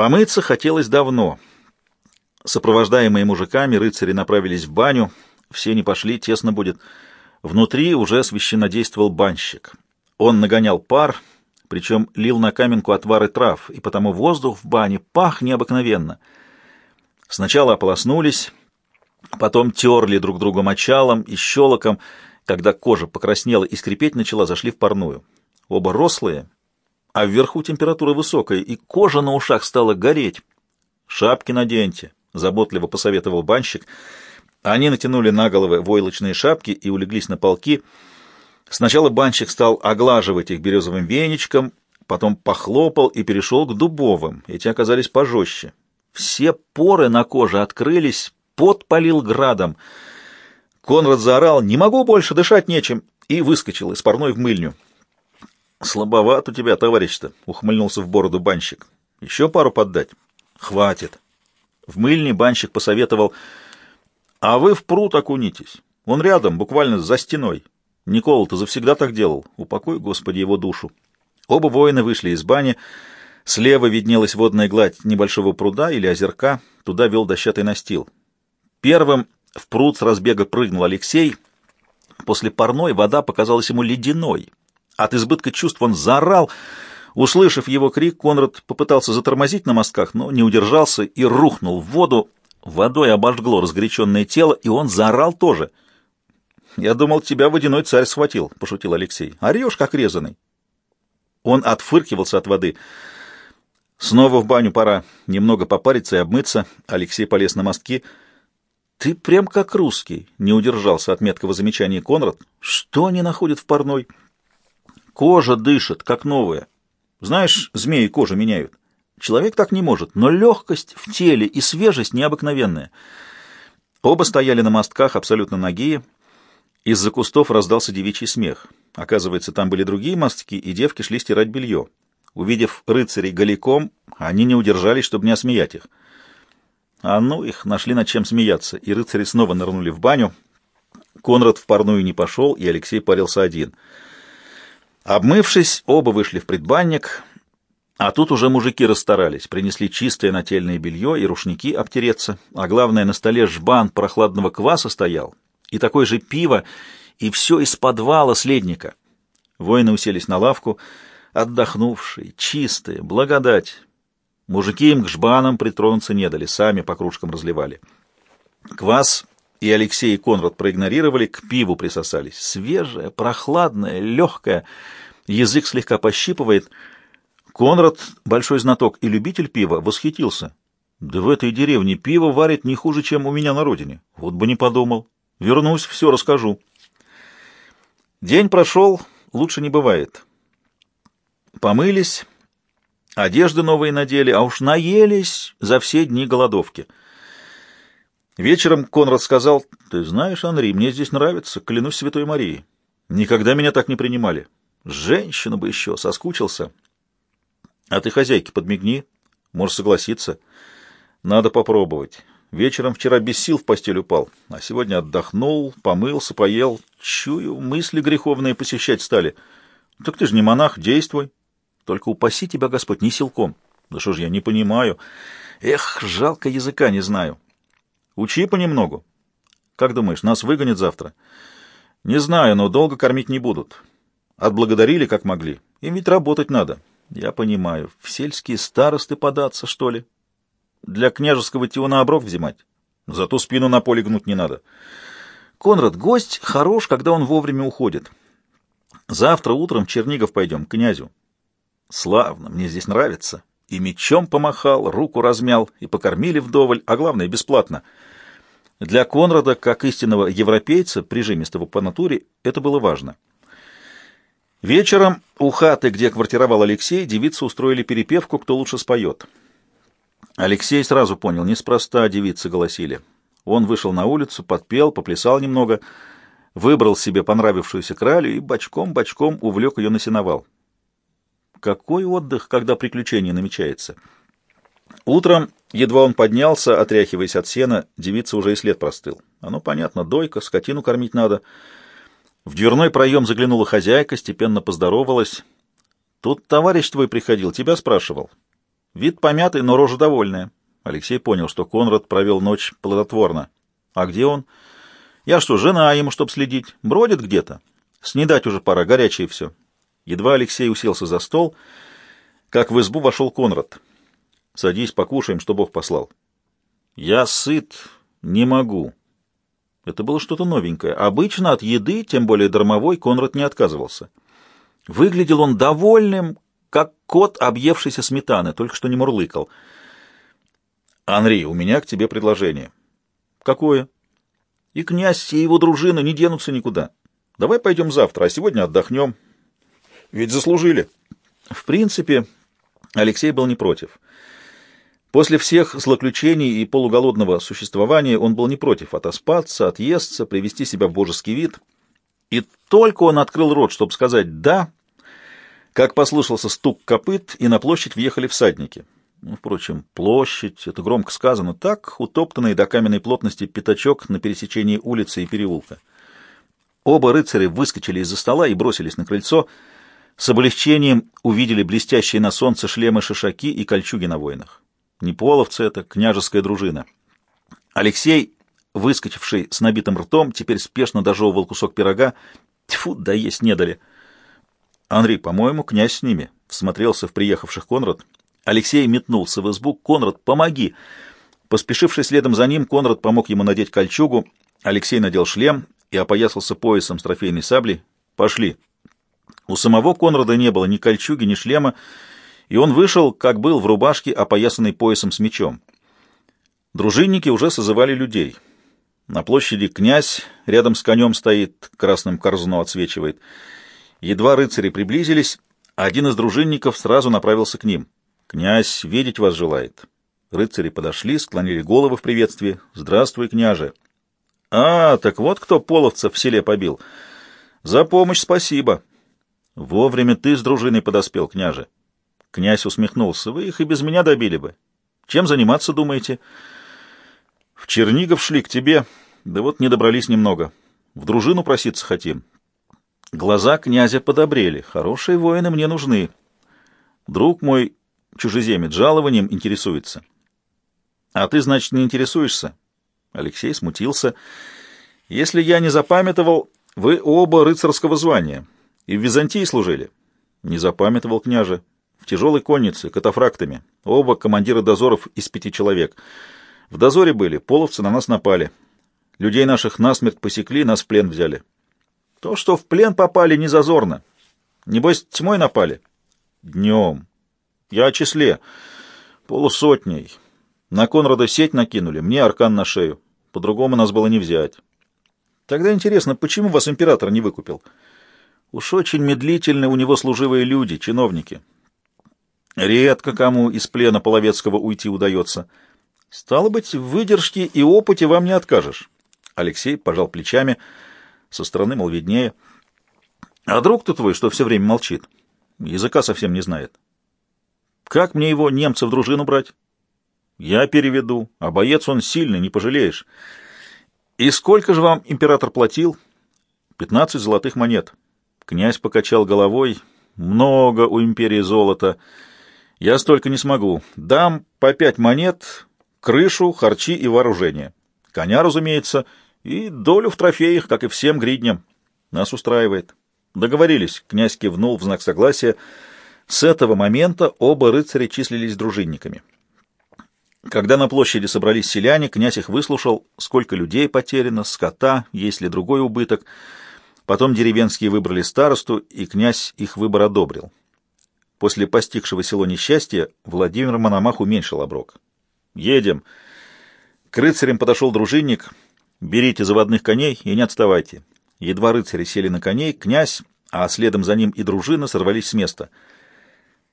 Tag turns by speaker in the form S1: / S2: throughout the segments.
S1: Помыться хотелось давно. Сопровождаемые мужиками, рыцари направились в баню. Все не пошли, тесно будет. Внутри уже священнодействовал банщик. Он нагонял пар, причем лил на каменку отвары трав, и потому воздух в бане пах необыкновенно. Сначала ополоснулись, потом терли друг друга мочалом и щелоком, когда кожа покраснела и скрипеть начала, зашли в парную. Оба рослые, а вверху температура высокая, и кожа на ушах стала гореть. «Шапки наденьте», — заботливо посоветовал банщик. Они натянули на головы войлочные шапки и улеглись на полки. Сначала банщик стал оглаживать их березовым веничком, потом похлопал и перешел к дубовым. Эти оказались пожестче. Все поры на коже открылись, пот градом. Конрад заорал «Не могу больше, дышать нечем!» и выскочил из парной в мыльню. «Слабоват у тебя, товарищ-то», — ухмыльнулся в бороду банщик. «Еще пару поддать?» «Хватит». В мыльне банщик посоветовал, «А вы в пруд окунитесь. Он рядом, буквально за стеной. Никола-то завсегда так делал. Упокой, Господи, его душу». Оба воина вышли из бани. Слева виднелась водная гладь небольшого пруда или озерка. Туда вел дощатый настил. Первым в пруд с разбега прыгнул Алексей. После парной вода показалась ему ледяной. От избытка чувств он заорал. Услышав его крик, Конрад попытался затормозить на мостках, но не удержался и рухнул в воду. Водой обожгло разгоряченное тело, и он заорал тоже. «Я думал, тебя водяной царь схватил», — пошутил Алексей. «Орешь, как резаный». Он отфыркивался от воды. «Снова в баню пора. Немного попариться и обмыться». Алексей полез на мостки. «Ты прям как русский», — не удержался от меткого замечания Конрад. «Что они находят в парной?» Кожа дышит, как новая. Знаешь, змеи кожу меняют. Человек так не может, но легкость в теле и свежесть необыкновенная. Оба стояли на мостках, абсолютно нагие. Из-за кустов раздался девичий смех. Оказывается, там были другие мостки, и девки шли стирать белье. Увидев рыцарей голиком, они не удержались, чтобы не осмеять их. А ну, их нашли над чем смеяться, и рыцари снова нырнули в баню. Конрад в парную не пошел, и Алексей парился один — Обмывшись, оба вышли в предбанник, а тут уже мужики расстарались, принесли чистое нательное белье и рушники обтереться, а главное, на столе жбан прохладного кваса стоял, и такое же пиво, и все из подвала следника. Воины уселись на лавку, отдохнувшие, чистые, благодать. Мужики им к жбанам притронуться не дали, сами по кружкам разливали. Квас и Алексей и Конрад проигнорировали, к пиву присосались. Свежее, прохладное, легкое, язык слегка пощипывает. Конрад, большой знаток и любитель пива, восхитился. Да в этой деревне пиво варит не хуже, чем у меня на родине. Вот бы не подумал. Вернусь, все расскажу. День прошел, лучше не бывает. Помылись, одежды новые надели, а уж наелись за все дни голодовки — Вечером Конрад сказал, «Ты знаешь, Анри, мне здесь нравится, клянусь Святой Марией. Никогда меня так не принимали. Женщина бы еще, соскучился. А ты хозяйке подмигни, можешь согласиться. Надо попробовать. Вечером вчера без сил в постель упал, а сегодня отдохнул, помылся, поел. Чую, мысли греховные посещать стали. Так ты же не монах, действуй. Только упаси тебя, Господь, не силком. Да что ж я не понимаю. Эх, жалко языка не знаю. Учи понемногу. Как думаешь, нас выгонят завтра? Не знаю, но долго кормить не будут. Отблагодарили, как могли. Им ведь работать надо. Я понимаю. В сельские старосты податься, что ли? Для княжеского тиуна оброк взимать? Зато спину на поле гнуть не надо. Конрад, гость хорош, когда он вовремя уходит. Завтра утром в Чернигов пойдем, к князю. Славно, мне здесь нравится и мечом помахал, руку размял, и покормили вдоволь, а главное, бесплатно. Для Конрада, как истинного европейца, прижимистого по натуре, это было важно. Вечером у хаты, где квартировал Алексей, девицы устроили перепевку, кто лучше споет. Алексей сразу понял, неспроста девицы голосили. Он вышел на улицу, подпел, поплясал немного, выбрал себе понравившуюся кралю и бочком-бочком увлек ее на сеновал. Какой отдых, когда приключение намечается? Утром, едва он поднялся, отряхиваясь от сена, девица уже и след простыл. Оно понятно, дойка, скотину кормить надо. В дверной проем заглянула хозяйка, степенно поздоровалась. Тут товарищ твой приходил, тебя спрашивал. Вид помятый, но рожа довольная. Алексей понял, что Конрад провел ночь плодотворно. А где он? Я что, жена ему, чтоб следить? Бродит где-то? Снедать уже пора, горячее все. Едва Алексей уселся за стол, как в избу вошел Конрад. Садись, покушаем, что Бог послал. Я сыт, не могу. Это было что-то новенькое. Обычно от еды, тем более дармовой, Конрад не отказывался. Выглядел он довольным, как кот, объевшийся сметаны, только что не мурлыкал. «Анри, у меня к тебе предложение». «Какое?» «И князь, и его дружина не денутся никуда. Давай пойдем завтра, а сегодня отдохнем. Ведь заслужили». В принципе, Алексей был не против. После всех злоключений и полуголодного существования он был не против отоспаться, отъесться, привести себя в божеский вид. И только он открыл рот, чтобы сказать «да», как послышался стук копыт, и на площадь въехали всадники. Ну, впрочем, площадь — это громко сказано, так утоптанный до каменной плотности пятачок на пересечении улицы и переулка. Оба рыцаря выскочили из-за стола и бросились на крыльцо. С облегчением увидели блестящие на солнце шлемы-шишаки и кольчуги на воинах. Не половцы это, княжеская дружина. Алексей, выскочивший с набитым ртом, теперь спешно дожевывал кусок пирога. Тьфу, да есть не дали. Андрей, по-моему, князь с ними. Всмотрелся в приехавших Конрад. Алексей метнулся в избу. «Конрад, помоги!» Поспешивший следом за ним, Конрад помог ему надеть кольчугу. Алексей надел шлем и опоясался поясом с трофейной саблей. «Пошли!» У самого Конрада не было ни кольчуги, ни шлема, и он вышел, как был, в рубашке, опоясанной поясом с мечом. Дружинники уже созывали людей. На площади князь рядом с конем стоит, красным корзуно отсвечивает. Едва рыцари приблизились, один из дружинников сразу направился к ним. «Князь видеть вас желает». Рыцари подошли, склонили головы в приветствии. «Здравствуй, княже!» «А, так вот кто половцев в селе побил. За помощь спасибо!» «Вовремя ты с дружиной подоспел, княже!» Князь усмехнулся. Вы их и без меня добили бы. Чем заниматься, думаете? В Чернигов шли к тебе, да вот не добрались немного. В дружину проситься хотим. Глаза князя подобрели. Хорошие воины мне нужны. Друг мой, чужеземец, жалованием интересуется. А ты, значит, не интересуешься? Алексей смутился. Если я не запамятовал, вы оба рыцарского звания и в Византии служили. Не запамятовал княже в тяжелой коннице, катафрактами. Оба командиры дозоров из пяти человек. В дозоре были, половцы на нас напали. Людей наших насмерть посекли, нас в плен взяли. То, что в плен попали, не зазорно. Небось, тьмой напали? Днем. Я о числе. Полусотней. На Конрада сеть накинули, мне аркан на шею. По-другому нас было не взять. Тогда интересно, почему вас император не выкупил? Уж очень медлительны у него служивые люди, чиновники. Редко кому из плена Половецкого уйти удается. Стало быть, в выдержке и опыте вам не откажешь. Алексей пожал плечами. Со стороны, мол, виднее. А друг-то твой, что все время молчит? Языка совсем не знает. Как мне его, немца, в дружину брать? Я переведу, а боец он сильный, не пожалеешь. И сколько же вам император платил? Пятнадцать золотых монет. Князь покачал головой. Много у империи золота. Я столько не смогу. Дам по пять монет, крышу, харчи и вооружение. Коня, разумеется, и долю в трофеях, как и всем гридням. Нас устраивает. Договорились. Князь кивнул в знак согласия. С этого момента оба рыцаря числились дружинниками. Когда на площади собрались селяне, князь их выслушал, сколько людей потеряно, скота, есть ли другой убыток. Потом деревенские выбрали старосту, и князь их выбор одобрил. После постигшего село несчастья Владимир Мономах уменьшил оброк. «Едем!» К рыцарям подошел дружинник. «Берите заводных коней и не отставайте». Едва рыцари сели на коней, князь, а следом за ним и дружина сорвались с места.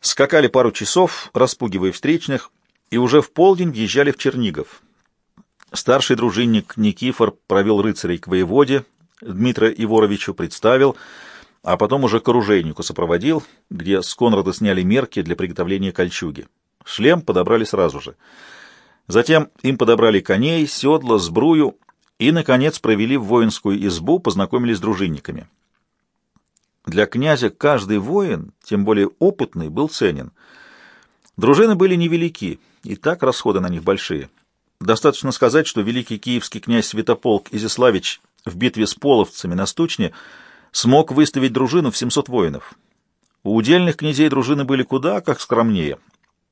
S1: Скакали пару часов, распугивая встречных, и уже в полдень въезжали в Чернигов. Старший дружинник Никифор провел рыцарей к воеводе, Дмитра Иворовичу представил — а потом уже к оружейнику сопроводил, где с Конрада сняли мерки для приготовления кольчуги. Шлем подобрали сразу же. Затем им подобрали коней, седла, сбрую и, наконец, провели в воинскую избу, познакомились с дружинниками. Для князя каждый воин, тем более опытный, был ценен. Дружины были невелики, и так расходы на них большие. Достаточно сказать, что великий киевский князь Святополк Изяславич в битве с половцами на Стучне смог выставить дружину в 700 воинов. У удельных князей дружины были куда как скромнее.